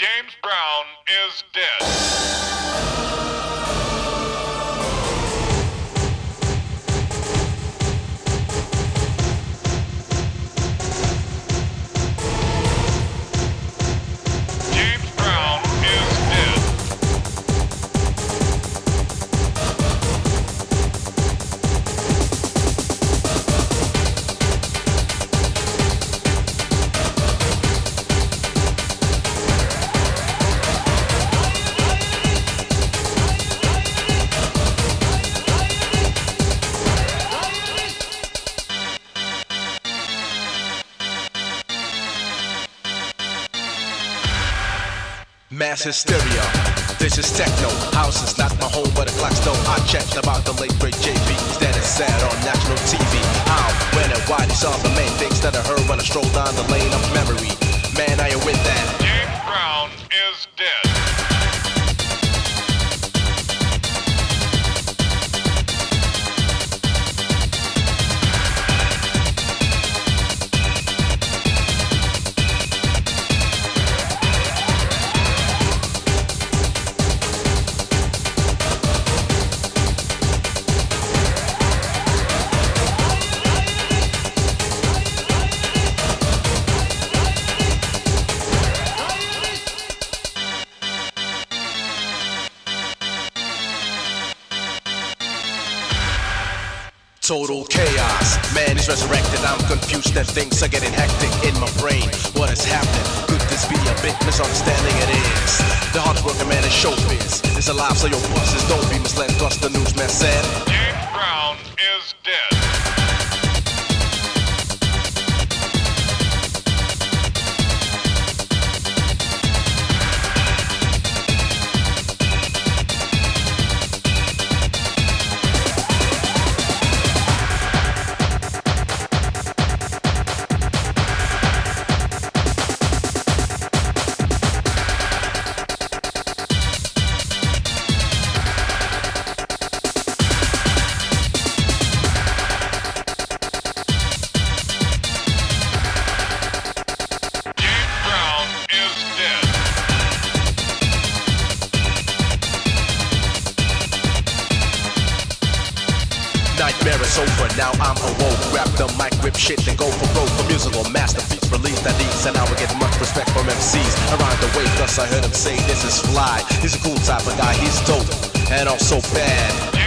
James Brown is dead. Mass hysteria. This is techno. House is not my home, but a clock stone. I checked about the late great JB. That is sad on national TV. How, when, and why these are the main things that I heard when I strolled down the lane of memory. Total chaos. Man is resurrected. I'm confused and things are getting hectic in my brain. What is happening? Could this be a big misunderstanding? It is. The hardest working man is showbiz. It's alive, so your bosses don't be misled. Cause the newsman said. Nightmare over, now I'm awoke. Grab the mic, rip shit, and go for broke. A musical masterpiece, release that eats, and I will get much respect from MCs around the way. Thus I heard him say, This is fly. He's a cool type of guy, he's dope, and also bad.